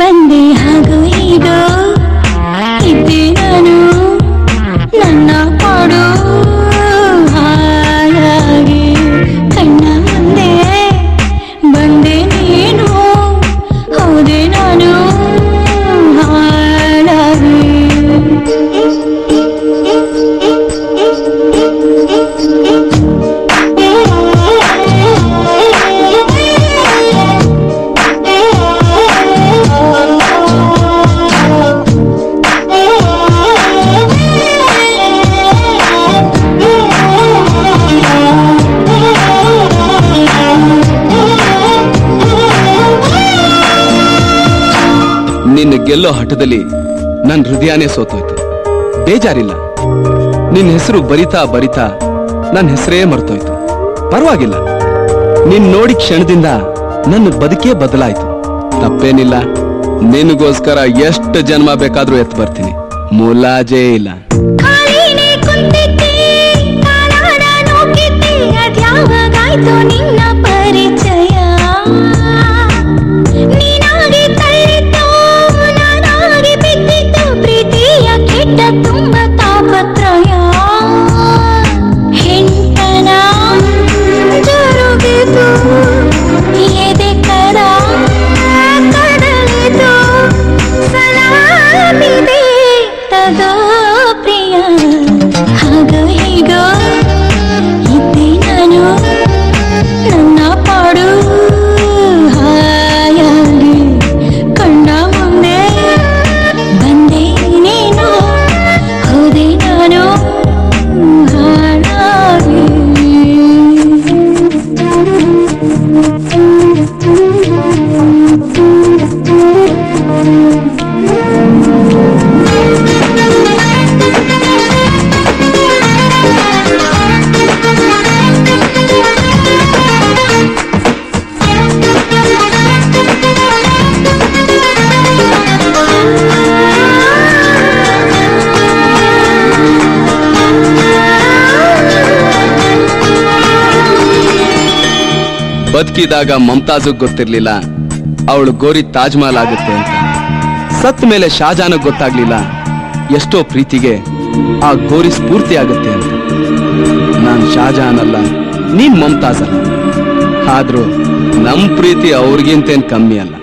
बंदे हाँ गोई दो। ಗೆಲ್ಲೋ ಹಠದಲ್ಲಿ ನನ್ನ ಹೃದಯನೇ ಸೋತೋಯ್ತು. ಬೇಜಾರಿಲ್ಲ. ನಿನ್ನ ಹೆಸರು ಬರಿತಾ ಬರಿತಾ ನನ್ನ ಹೆಸರೇ ಮರ್ತೋಯ್ತು. ಪರವಾಗಿಲ್ಲ. ನಿನ್ ನೋಡಿ ಕ್ಷಣದಿಂದ ನನ್ನ ಬದುಕೇ ಬದಲಾಯ್ತು. ತಪ್ಪೇನಿಲ್ಲ. ನಿನಗೋಸ್ಕರ ಎಷ್ಟು ಜನ್ಮ ಬೇಕಾದ್ರೂ ಎತ್ತು ಬರ್ತೀನಿ. ಮುಲಾಜೇ ಇಲ್ಲ. ಬದುಕಿದಾಗ ಮಮತಾಜು ಗೊತ್ತಿರ್ಲಿಲ್ಲ. ಅವಳು ಗೋರಿ ತಾಜ್ ಮಹಲ್ ಆಗುತ್ತೆ ಅಂತ. ಸತ್ ಮೇಲೆ ಶಾಜಾನಗ್ ಗೊತ್ತಾಗ್ಲಿಲ್ಲ. ಎಷ್ಟೋ ಪ್ರೀತಿಗೆ ಆ ಗೋರಿ ಸ್ಫೂರ್ತಿ ಆಗುತ್ತೆ ಅಂತ. ನಾನ್ ಶಾಜಾನ್ ಅಲ್ಲ ನೀನ್ ಮಮತಾಜ್ ಅಲ್ಲ. ಆದ್ರೂ ನಮ್ ಪ್ರೀತಿ ಅವ್ರಿಗಿಂತೇನ್ ಕಮ್ಮಿ ಅಲ್ಲ.